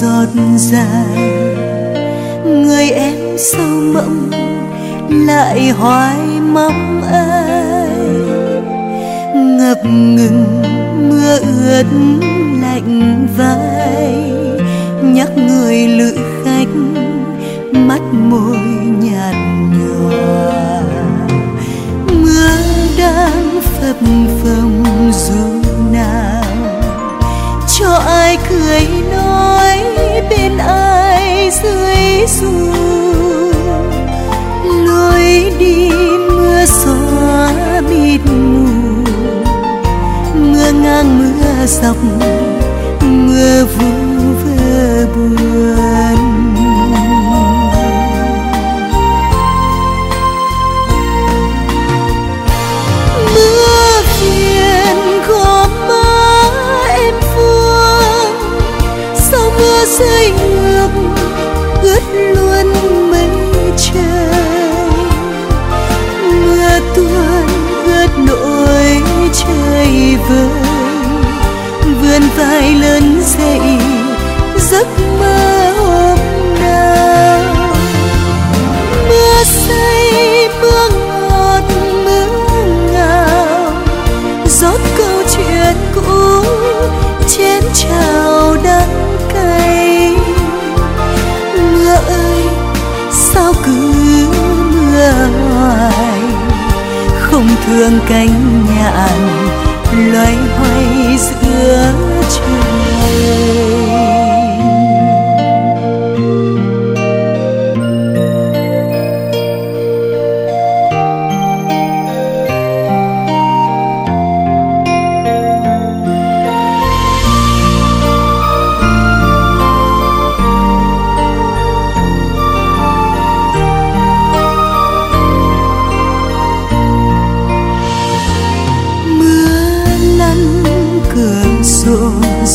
giọt dài người em sâu mộng, lại hoài mong ai ngập ngừng mưa ướt lạnh vai, nhắc người lữ khách mắt môi nhạt nhòa. Mưa đang phập phồng mịt mù mưa ngang mưa dọc mưa vu chơi trời vơi vươn vai lớn dậy, giấc mơ hôm nào. Mưa say, mưa ngọt, mưa ngào, rót câu chuyện cũ chén chào đắng cay. Mưa ơi, sao cứ mưa hoài, không thương cánh nhạn loay hoay giữa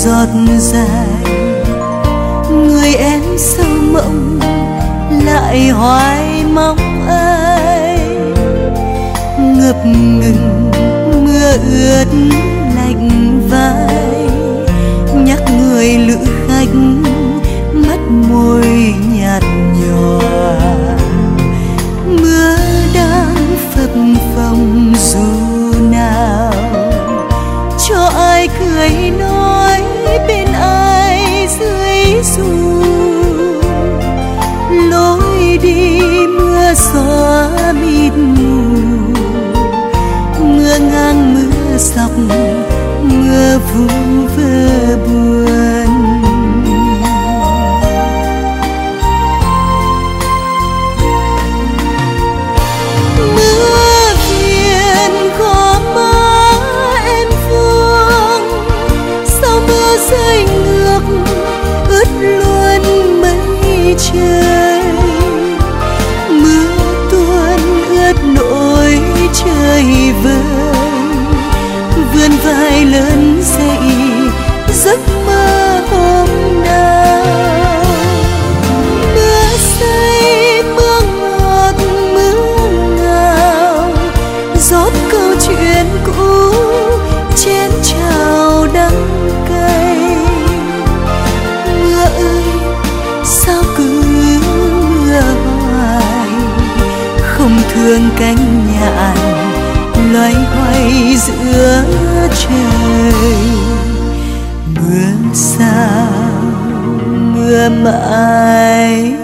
giọt dài. Người em sâu mộng, lại hoài mong ai? Ngập ngừng mưa ướt lạnh vai. Nhắc người lữ khách, mắt môi nhạt you. Hương cánh nhạn loay hoay giữa trời. Mưa sao mưa mãi